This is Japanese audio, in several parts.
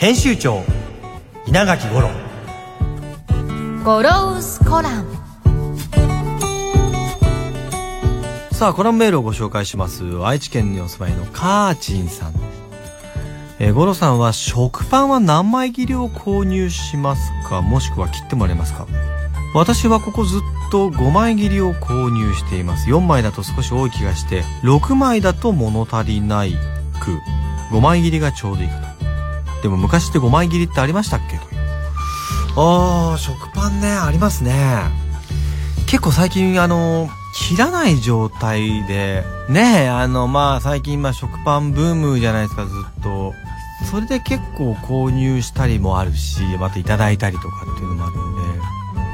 編集長稲垣五郎。ゴロウスコラム。さあコラムメールをご紹介します。愛知県にお住まいのカーチンさん。えー、五郎さんは食パンは何枚切りを購入しますか？もしくは切ってもらえますか？私はここずっと5枚切りを購入しています。4枚だと少し多い気がして6枚だと物足りないく5枚切りがちょうどいいかとでも昔って5枚切りってありましたっけ？というあ食パンねありますね。結構最近あの切らない状態でねえあのまあ最近まあ食パンブームじゃないですかずっと。それで結構購入したりもあるしまたいただいたりとかっていうのもあるんで。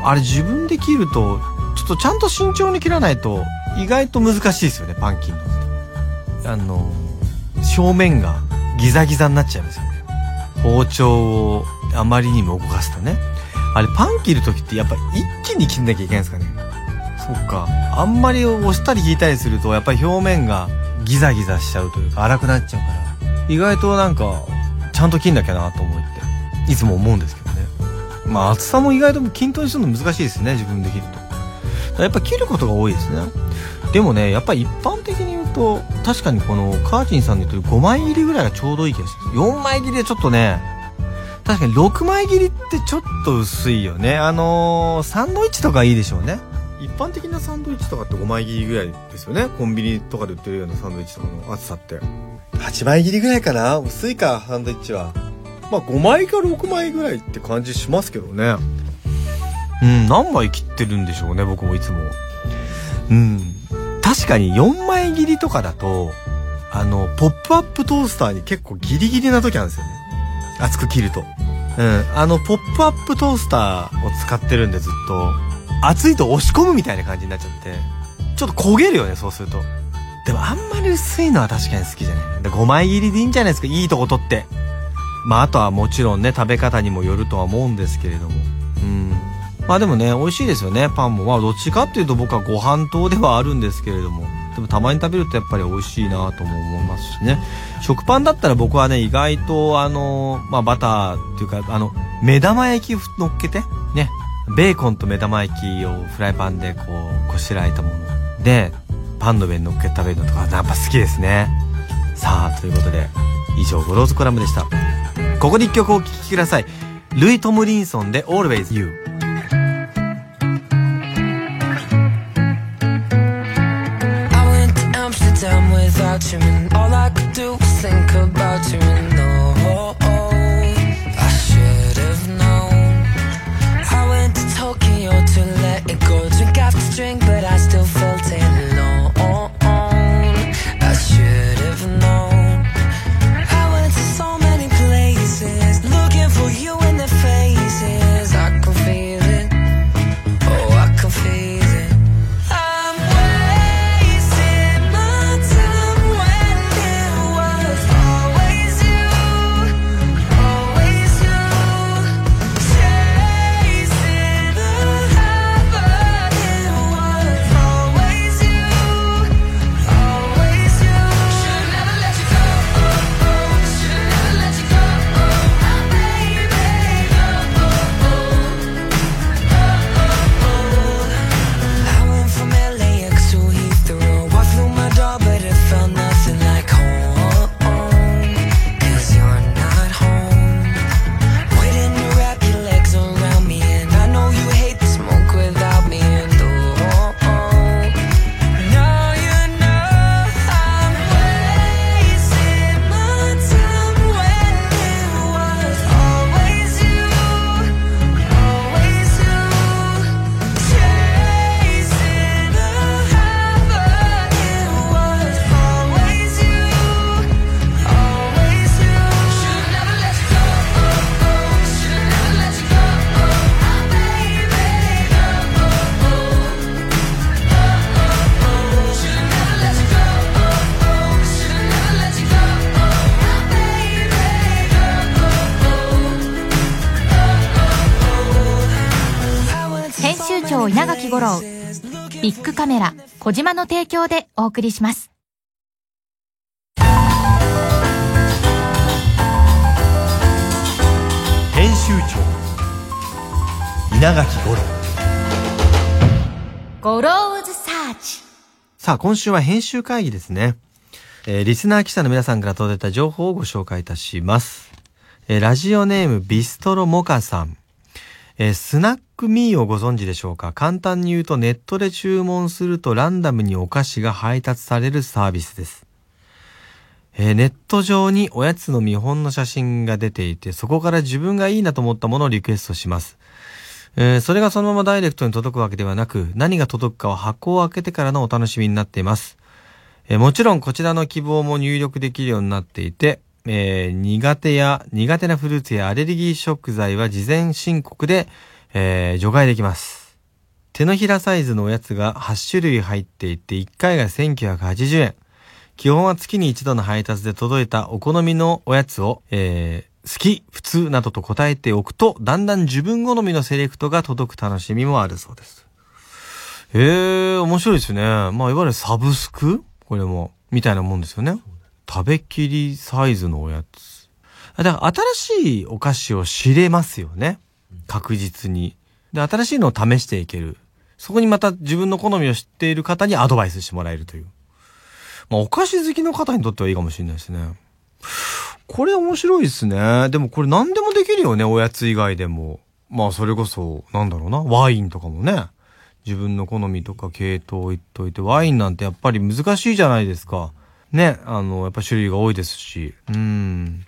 あれ自分で切るとちょっとちゃんと慎重に切らないと意外と難しいですよねパン切るのって。あの表面がギザギザになっちゃいますよ包丁をあまりにも動かすとね。あれパン切る時ってやっぱ一気に切んなきゃいけないんですかね。そっか。あんまり押したり引いたりするとやっぱり表面がギザギザしちゃうというか荒くなっちゃうから。意外となんかちゃんと切んなきゃなと思って。いつも思うんですけどね。まあ厚さも意外と均等にするの難しいですね自分で切ると。やっぱ切ることが多いですね。でもねやっぱり一般的と確かにこのカーチンさんの言ってる5枚切りぐらいがちょうどいい気がす。る4枚切りでちょっとね確かに6枚切りってちょっと薄いよね。あのー、サンドイッチとかいいでしょうね。一般的なサンドイッチとかって5枚切りぐらいですよね。コンビニとかで売ってるようなサンドイッチとかの厚さって。8枚切りぐらいかな？薄いかサンドイッチは。まあ5枚か6枚ぐらいって感じしますけどね。うん何枚切ってるんでしょうね僕もいつも。うん確かに4枚切りとかだとあのポップアップトースターに結構ギリギリな時あるんですよね。厚く切ると。うん。あのポップアップトースターを使ってるんでずっと。熱いと押し込むみたいな感じになっちゃって。ちょっと焦げるよねそうすると。でもあんまり薄いのは確かに好きじゃない。で5枚切りでいいんじゃないですか？いいとこ取って。まああとはもちろんね食べ方にもよるとは思うんですけれども。うん。まあでもね美味しいですよねパンも。まあどっちかっていうと僕はご飯糖ではあるんですけれども。でもたまに食べるとやっぱり美味しいなとも思いますしね。食パンだったら僕はね意外とあのまあバターっていうかあの目玉焼き乗っけてね。ベーコンと目玉焼きをフライパンでこうこしらえたものでパンの上に乗っけて食べるのとかやっぱ好きですね。さあということで以上ゴローズコラムでした。ここで一曲お聴きください。ルイ・トムリンソンで Always You without you and all I could do was think about you 長稲垣吾郎。ビッグカメラ小島の提供でお送りします。編集長稲垣五郎。ゴローズサーチ。さあ今週は編集会議ですね。えーリスナー記者の皆さんから届いた情報をご紹介いたします。えーラジオネームビストロモカさん。えースナックミーをご存知でしょうか？簡単に言うとネットで注文するとランダムにお菓子が配達されるサービスです。えーネット上におやつの見本の写真が出ていて、そこから自分がいいなと思ったものをリクエストします。えーそれがそのままダイレクトに届くわけではなく、何が届くかは箱を開けてからのお楽しみになっています。えもちろんこちらの希望も入力できるようになっていて、えー苦手や、苦手なフルーツやアレルギー食材は事前申告で、えー除外できます。手のひらサイズのおやつが8種類入っていて、1回が1980円。基本は月に一度の配達で届いたお好みのおやつを、えー好き、普通などと答えておくと、だんだん自分好みのセレクトが届く楽しみもあるそうです。へえ、面白いですね。まあ、いわゆるサブスク？これも、みたいなもんですよね。食べきりサイズのおやつ。あだから、新しいお菓子を知れますよね。確実に。で、新しいのを試していける。そこにまた自分の好みを知っている方にアドバイスしてもらえるという。まあ、お菓子好きの方にとってはいいかもしれないですね。これ面白いですね。でもこれ何でもできるよね、おやつ以外でも。まあ、それこそ、なんだろうな、ワインとかもね。自分の好みとか系統言っといて、ワインなんてやっぱり難しいじゃないですか。ね、あの、やっぱ種類が多いですし。うん。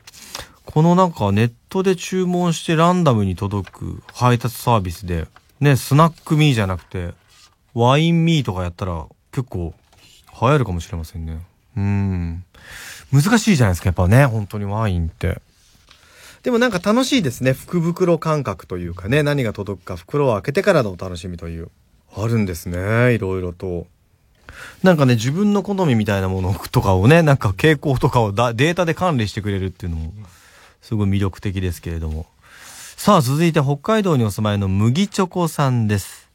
このなんかネットで注文してランダムに届く配達サービスで、ね、スナックミーじゃなくて、ワインミーとかやったら結構流行るかもしれませんね。うん。難しいじゃないですか、やっぱね、本当にワインって。でもなんか楽しいですね。福袋感覚というかね、何が届くか袋を開けてからのお楽しみという。あるんですね、いろいろと。なんかね、自分の好みみたいなものとかをね、なんか傾向とかをだデータで管理してくれるっていうのも、すごい魅力的ですけれども。さあ、続いて北海道にお住まいの麦チョコさんです。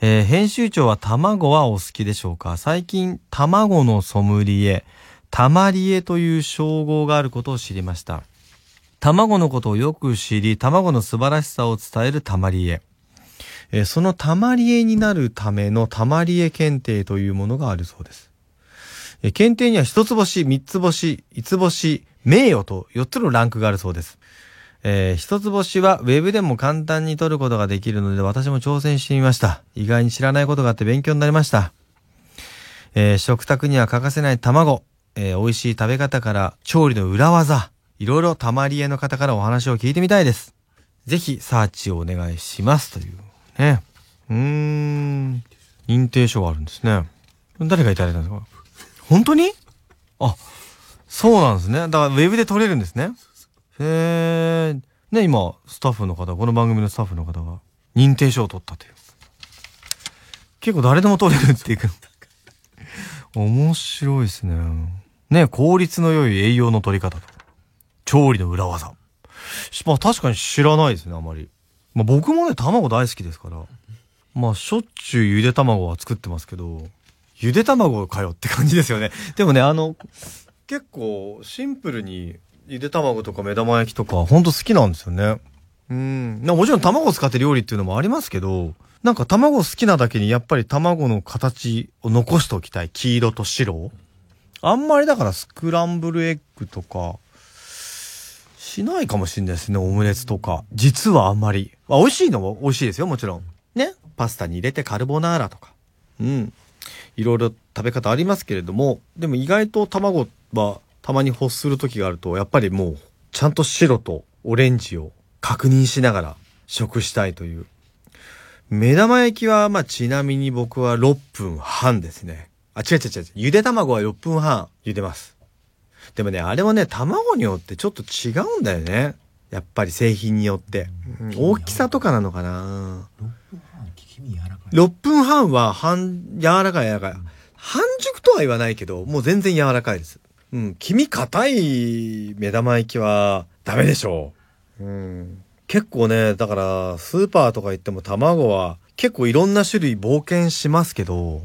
えー編集長は卵はお好きでしょうか？最近、卵のソムリエ、タマリエという称号があることを知りました。卵のことをよく知り、卵の素晴らしさを伝えるタマリエ。えそのタマリエになるためのタマリエ検定というものがあるそうです。え検定には一つ星、三つ星、五つ星、名誉と四つのランクがあるそうです。えー一つ星はウェブでも簡単に取ることができるので私も挑戦してみました。意外に知らないことがあって勉強になりました。えー食卓には欠かせない卵、えー美味しい食べ方から調理の裏技、いろいろたまりえの方からお話を聞いてみたいです。ぜひサーチをお願いしますというね。うん。認定書があるんですね。誰がいただいたんですか？本当に？あ、そうなんですね。だからウェブで取れるんですね。へえ。ね、今、スタッフの方、この番組のスタッフの方が認定書を取ったという。結構誰でも取れるっていう。面白いですね。ね、効率の良い栄養の取り方と。調理の裏技。まあ確かに知らないですね、あまり。まあ僕もね、卵大好きですから。まあしょっちゅうゆで卵は作ってますけど、ゆで卵かよって感じですよね。でもね、あの、結構シンプルにゆで卵とか目玉焼きとかほんと好きなんですよね。うん。もちろん卵を使って料理っていうのもありますけど、なんか卵好きなだけにやっぱり卵の形を残しておきたい。黄色と白。あんまりだからスクランブルエッグとか、しないかもしれないですね、オムレツとか。実はあんまり。あ、美味しいのも美味しいですよ、もちろん。ね。パスタに入れてカルボナーラとか。うん。いろいろ食べ方ありますけれども、でも意外と卵はたまに欲する時があると、やっぱりもう、ちゃんと白とオレンジを確認しながら食したいという。目玉焼きは、まあ、ちなみに僕は6分半ですね。あ、違う違う違う。ゆで卵は6分半茹でます。でもね、あれはね、卵によってちょっと違うんだよね。やっぱり製品によって。うん大きさとかなのかな6分半は半、柔らかい柔らかい。半熟とは言わないけど、もう全然柔らかいです。うん、黄身硬い目玉焼きはダメでしょう。うん。結構ね、だから、スーパーとか行っても卵は結構いろんな種類冒険しますけど、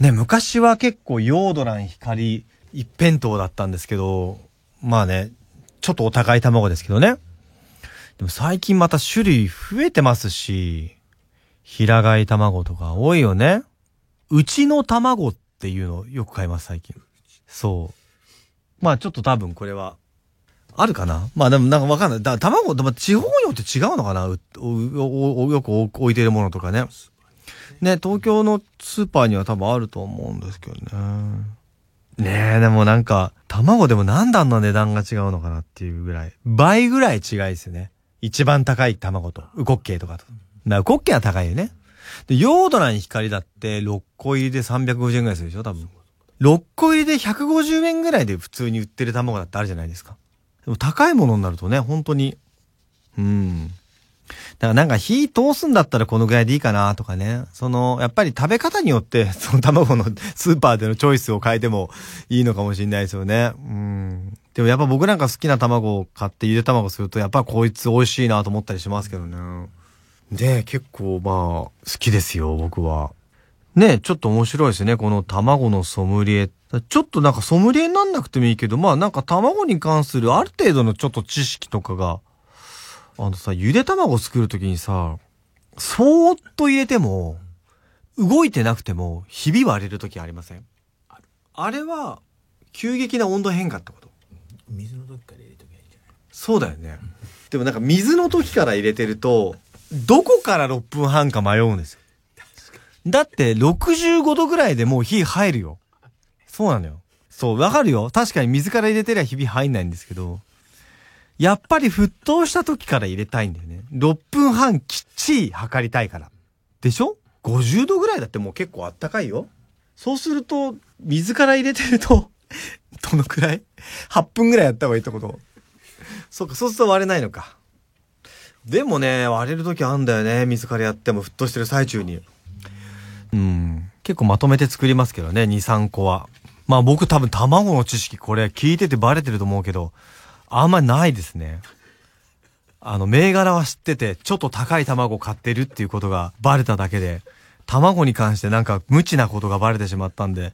ね、昔は結構ヨードラン光一辺倒だったんですけど、まあね、ちょっとお高い卵ですけどね。でも最近また種類増えてますし、平飼い卵とか多いよね。うちの卵っていうのをよく買います最近。そう。まあちょっと多分これは、あるかな？まあでもなんかわかんない。だ卵、でも地方によって違うのかな？よく置いてるものとかね。ね、東京のスーパーには多分あると思うんですけどね。ねえ、でもなんか、卵でもなんであんな値段が違うのかなっていうぐらい。倍ぐらい違いですよね。一番高い卵と、ウコッケイとかと。な、ウコッケイは高いよね。で、ヨードラン光だって6個入りで350円ぐらいするでしょ多分。6個入りで150円ぐらいで普通に売ってる卵だってあるじゃないですか。でも高いものになるとね、本当に、うん。だからなんか火通すんだったらこのぐらいでいいかなとかね。その、やっぱり食べ方によって、その卵のスーパーでのチョイスを変えてもいいのかもしれないですよね。うん。でもやっぱ僕なんか好きな卵を買ってゆで卵すると、やっぱこいつ美味しいなと思ったりしますけどね。で、結構まあ、好きですよ、僕は。ねちょっと面白いですね。この卵のソムリエ。ちょっとなんかソムリエになんなくてもいいけど、まあなんか卵に関するある程度のちょっと知識とかが、あのさ、ゆで卵作るときにさ、そーっと入れても、動いてなくても、ひび割れるときありません？あれは、急激な温度変化ってこと水の時から入れときゃいいんじゃないそうだよね。でもなんか水の時から入れてると、どこから6分半か迷うんですよ。だって65度ぐらいでもう火入るよ。そうなのよ。そう、わかるよ。確かに水から入れてりゃひび入んないんですけど、やっぱり沸騰した時から入れたいんだよね。6分半きっちり測りたいから。でしょ ?50 度ぐらいだってもう結構あったかいよ。そうすると、水から入れてると、どのくらい ?8 分ぐらいやった方がいいってことそうか、そうすると割れないのか。でもね、割れる時あるんだよね。水からやっても沸騰してる最中に。うん。結構まとめて作りますけどね、2、3個は。まあ僕多分卵の知識これ聞いててバレてると思うけど、あんまりないですね。あの、銘柄は知ってて、ちょっと高い卵買ってるっていうことがバレただけで、卵に関してなんか無知なことがバレてしまったんで、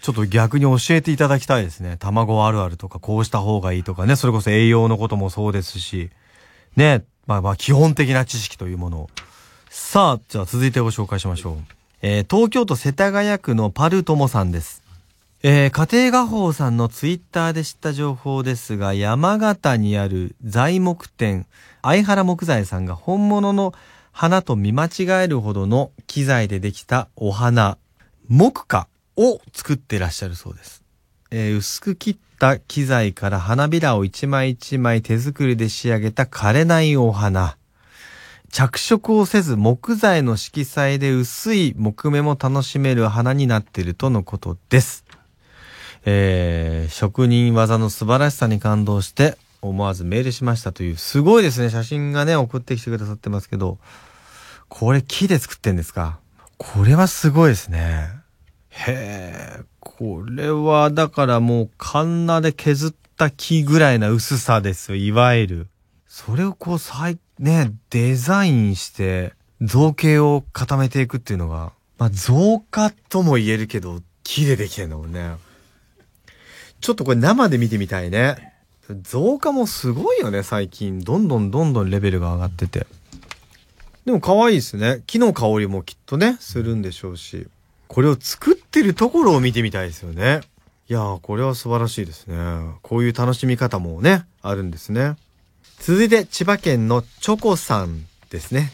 ちょっと逆に教えていただきたいですね。卵あるあるとか、こうした方がいいとかね、それこそ栄養のこともそうですし、ね、まあまあ基本的な知識というものを。さあ、じゃあ続いてご紹介しましょう。えー東京都世田谷区のパルトモさんです。えー家庭画報さんのツイッターで知った情報ですが、山形にある材木店、相原木材さんが本物の花と見間違えるほどの機材でできたお花、木花を作ってらっしゃるそうです。えー薄く切った機材から花びらを一枚一枚手作りで仕上げた枯れないお花。着色をせず木材の色彩で薄い木目も楽しめる花になっているとのことです。えー職人技の素晴らしさに感動して思わずメールしましたという、すごいですね。写真がね、送ってきてくださってますけど、これ木で作ってんですか？これはすごいですね。へえ、これはだからもうカンナで削った木ぐらいな薄さですよ、いわゆる。それをこう、再、ね、デザインして、造形を固めていくっていうのが、まあ、造花とも言えるけど、木でできてんだもんね。ちょっとこれ生で見てみたいね。造花もすごいよね、最近。どんどんどんどんレベルが上がってて。でも可愛いですね。木の香りもきっとね、するんでしょうし。これを作ってるところを見てみたいですよね。いやー、これは素晴らしいですね。こういう楽しみ方もね、あるんですね。続いて、千葉県のチョコさんですね。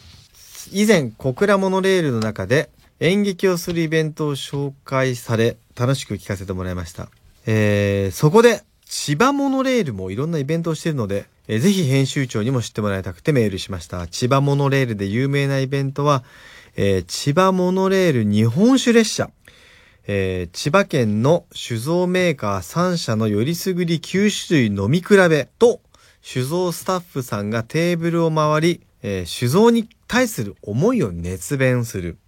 以前、小倉モノレールの中で演劇をするイベントを紹介され、楽しく聞かせてもらいました。えー、そこで、千葉モノレールもいろんなイベントをしているので、えーぜひ編集長にも知ってもらいたくてメールしました。千葉モノレールで有名なイベントは、えー千葉モノレール日本酒列車。えー千葉県の酒造メーカー3社のよりすぐり9種類飲み比べと、酒造スタッフさんがテーブルを回り、えー酒造に対する思いを熱弁する。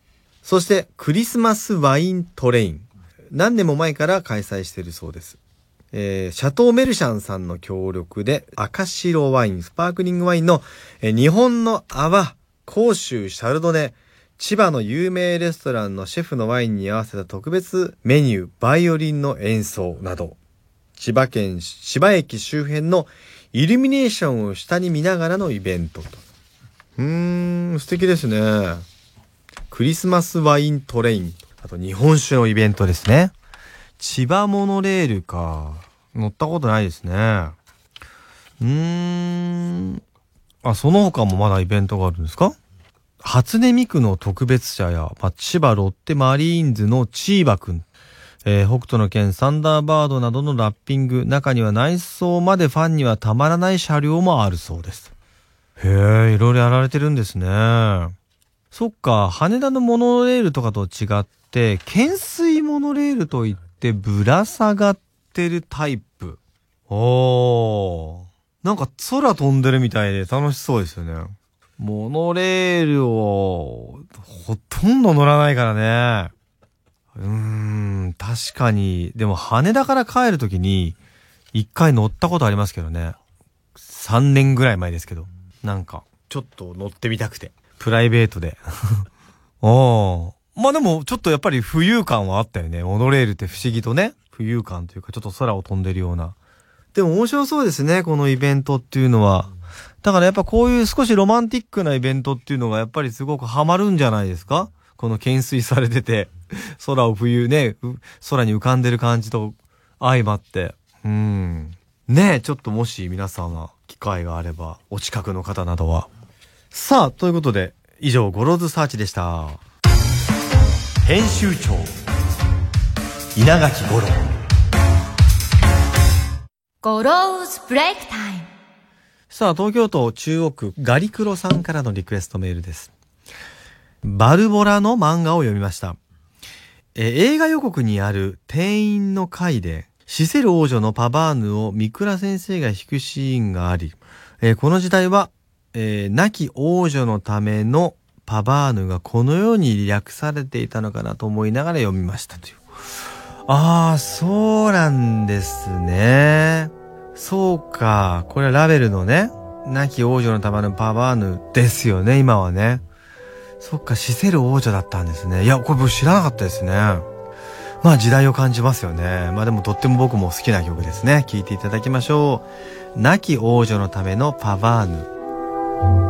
そして、クリスマスワイントレイン。何年も前から開催しているそうです。えーシャトーメルシャンさんの協力で赤白ワイン、スパークリングワインの、えー日本の泡、甲州シャルドネ、千葉の有名レストランのシェフのワインに合わせた特別メニュー、バイオリンの演奏など、千葉県芝駅周辺のイルミネーションを下に見ながらのイベントと。うーん、素敵ですね。クリスマスワイントレイン。あと日本酒のイベントですね。千葉モノレールか。乗ったことないですね。うーん。あ、その他もまだイベントがあるんですか？初音ミクの特別車や、まあ、千葉ロッテマリーンズのチーバくん、えー北斗の剣サンダーバードなどのラッピング、中には内装までファンにはたまらない車両もあるそうです。へえ、いろいろやられてるんですね。そっか、羽田のモノレールとかと違ってて、懸垂モノレールといってぶら下がってるタイプ。おー。なんか空飛んでるみたいで楽しそうですよね。モノレールをほとんど乗らないからね。うーん、確かに。でも羽田から帰るときに一回乗ったことありますけどね。3年ぐらい前ですけど。なんか、ちょっと乗ってみたくて。プライベートで。おー。まあでも、ちょっとやっぱり浮遊感はあったよね。モノレールって不思議とね。浮遊感というか、ちょっと空を飛んでるような。でも面白そうですね、このイベントっていうのは。だからやっぱこういう少しロマンティックなイベントっていうのがやっぱりすごくハマるんじゃないですか？この懸垂されてて、空を冬ね、空に浮かんでる感じと相まって。うん。ねえ、ちょっともし皆様機会があれば、お近くの方などは。さあ、ということで、以上、ゴローズサーチでした。編集長稲垣吾郎ゴローズブレイクタイム。さあ、東京都中央区ガリクロさんからのリクエストメールです。ばるぼらの漫画を読みました。えー映画予告にある店員の回で、死せる王女のパバーヌを美倉先生が弾くシーンがあり、えーこの時代は、えー亡き王女のためのパバーヌがこのように略されていたのかなと思いながら読みましたという。ああ、そうなんですね。そうか。これラベルのね、亡き王女のためのパバーヌですよね、今はね。そっか、死せる王女だったんですね。いや、これ僕知らなかったですね。まあ時代を感じますよね。まあでもとっても僕も好きな曲ですね。聴いていただきましょう。亡き王女のためのパバーヌ。「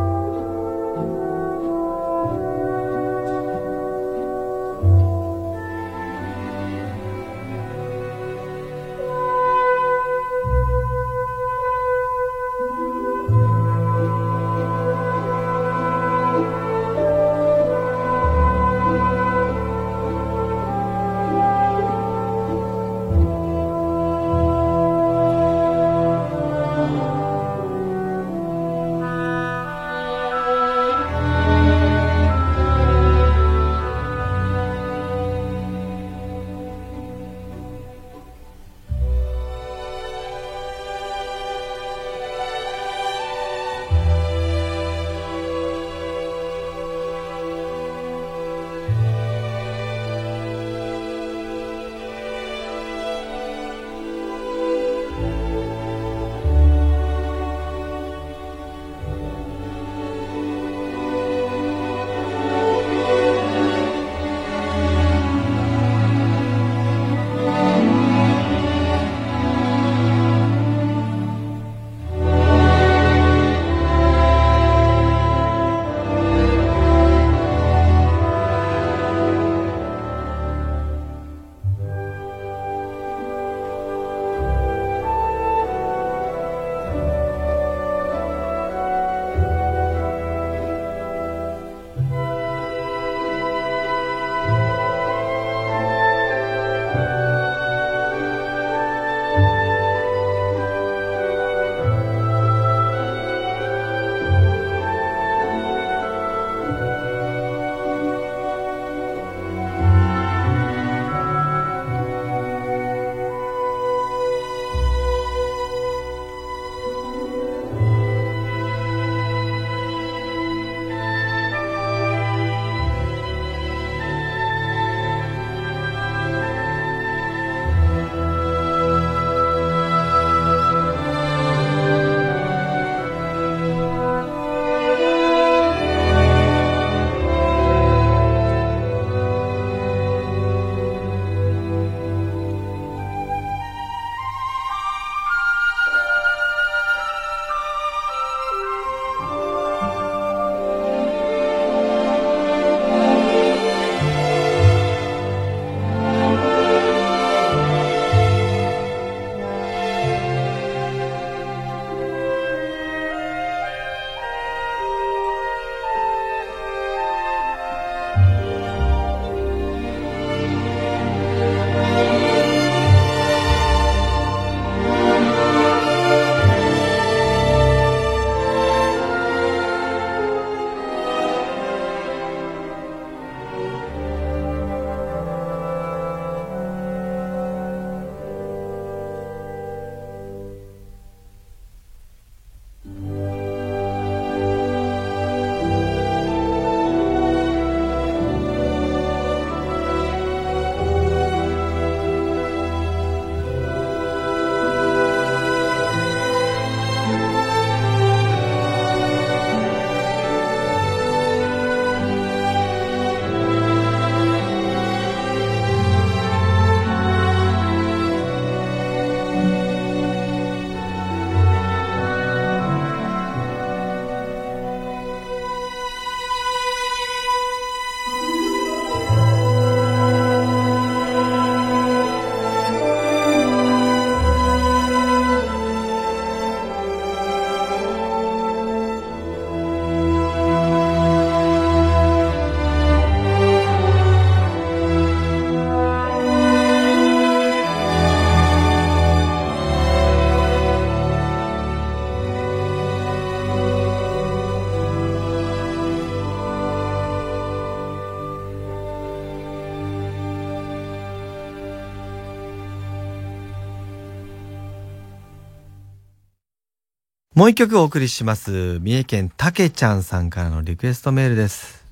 もう一曲お送りします。三重県たけちゃんさんからのリクエストメールです。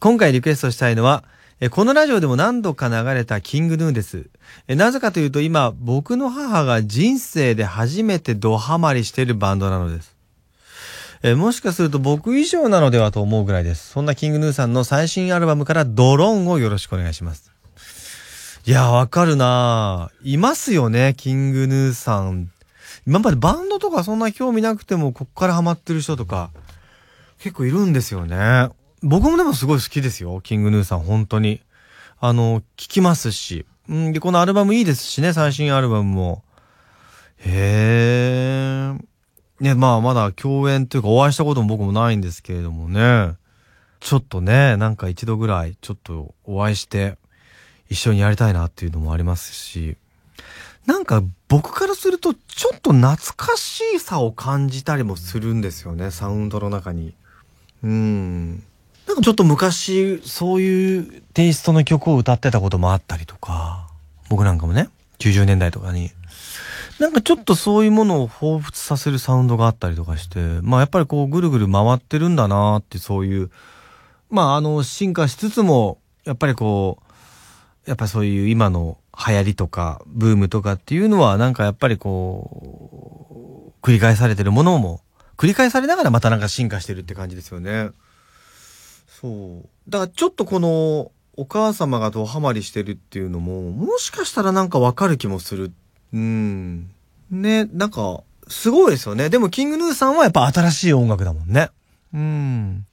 今回リクエストしたいのは、このラジオでも何度か流れたキングヌーです。なぜかというと今、僕の母が人生で初めてドハマりしているバンドなのです。えもしかすると僕以上なのではと思うぐらいです。そんなキングヌーさんの最新アルバムからドローンをよろしくお願いします。いや、わかるなぁいますよね、キングヌーさん。今までバンドとかそんな興味なくても、こっからハマってる人とか、結構いるんですよね。僕もでもすごい好きですよ、キングヌーさん、本当に。あの、聞きますし。ん、で、このアルバムいいですしね、最新アルバムも。へえ。ね、まあまだ共演というかお会いしたことも僕もないんですけれどもね。ちょっとね、なんか一度ぐらいちょっとお会いして一緒にやりたいなっていうのもありますし。なんか僕からするとちょっと懐かしさを感じたりもするんですよね、サウンドの中に。うん。なんかちょっと昔そういうテイストの曲を歌ってたこともあったりとか、僕なんかもね、90年代とかに。なんかちょっとそういうものを彷彿させるサウンドがあったりとかして、まあやっぱりこうぐるぐる回ってるんだなってそういう、まああの進化しつつも、やっぱりこう、やっぱりそういう今の流行りとかブームとかっていうのはなんかやっぱりこう、繰り返されてるものも、繰り返されながらまたなんか進化してるって感じですよね。そう。だからちょっとこの、お母様がドハマりしてるっていうのも、もしかしたらなんかわかる気もする。うん。ね、なんか、すごいですよね。でも、キングヌーさんはやっぱ新しい音楽だもんね。うん。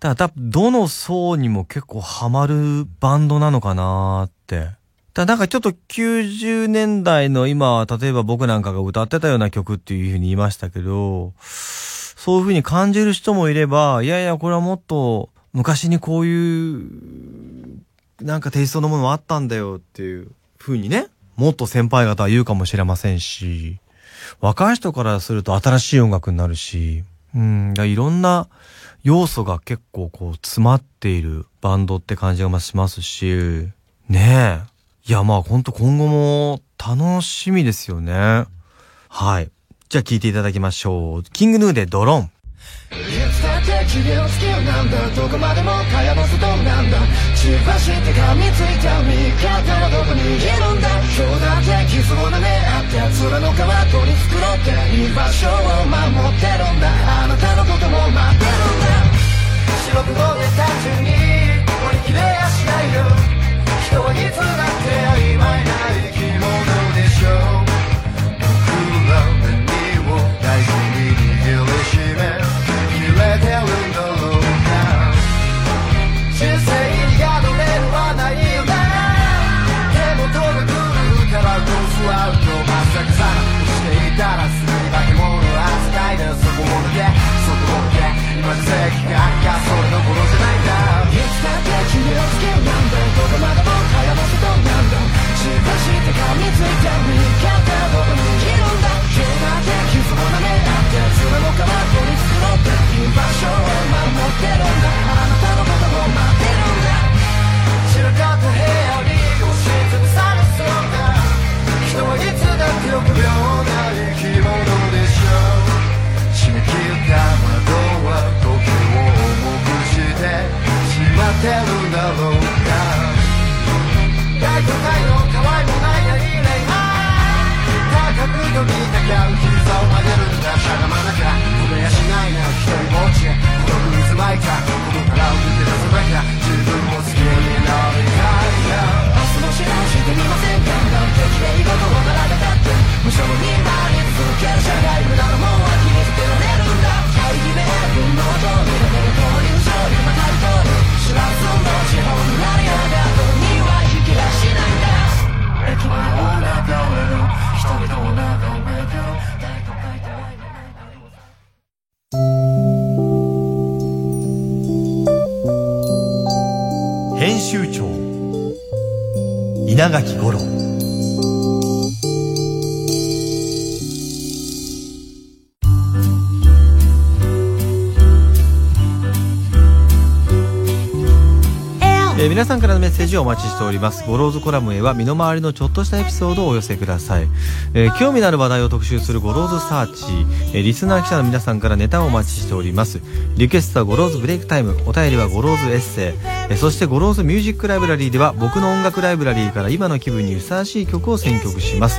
ただ、どの層にも結構ハマるバンドなのかなーって。だなんかちょっと90年代の今、例えば僕なんかが歌ってたような曲っていう風に言いましたけど、そういう風に感じる人もいれば、いやいや、これはもっと昔にこういう、なんかテイストのものあったんだよっていう風にね、もっと先輩方は言うかもしれませんし、若い人からすると新しい音楽になるし、うん、いろんな要素が結構こう詰まっているバンドって感じがしますし、ねえ。いやまあほんと今後も楽しみですよね。はい。じゃあ聴いていただきましょう。キングヌーでドローン。いつだって君を好きなんだどこまでも蚊帳の外なんだ血走って噛みついた味方はどこにいるんだ今日だって傷を舐め合って面の皮取り繕って居場所を守ってるんだあなたのことも待ってるんだ白黒で単純に割り切れやしないよいつだって曖昧な生き物でしょう」「黒目に」「大好きに揺るしめ」「揺れてるのどうか人高く飛びたがう膝を曲げるんだしゃがまな like that. 稲垣セージをお待ちしております。ゴローズコラムへは身の回りのちょっとしたエピソードをお寄せください、えー興味のある話題を特集するゴローズサーチ、えーリスナー記者の皆さんからネタをお待ちしております。リクエストはゴローズブレイクタイム。お便りはゴローズエッセイ、えーそしてゴローズミュージックライブラリーでは僕の音楽ライブラリーから今の気分にふさわしい曲を選曲します、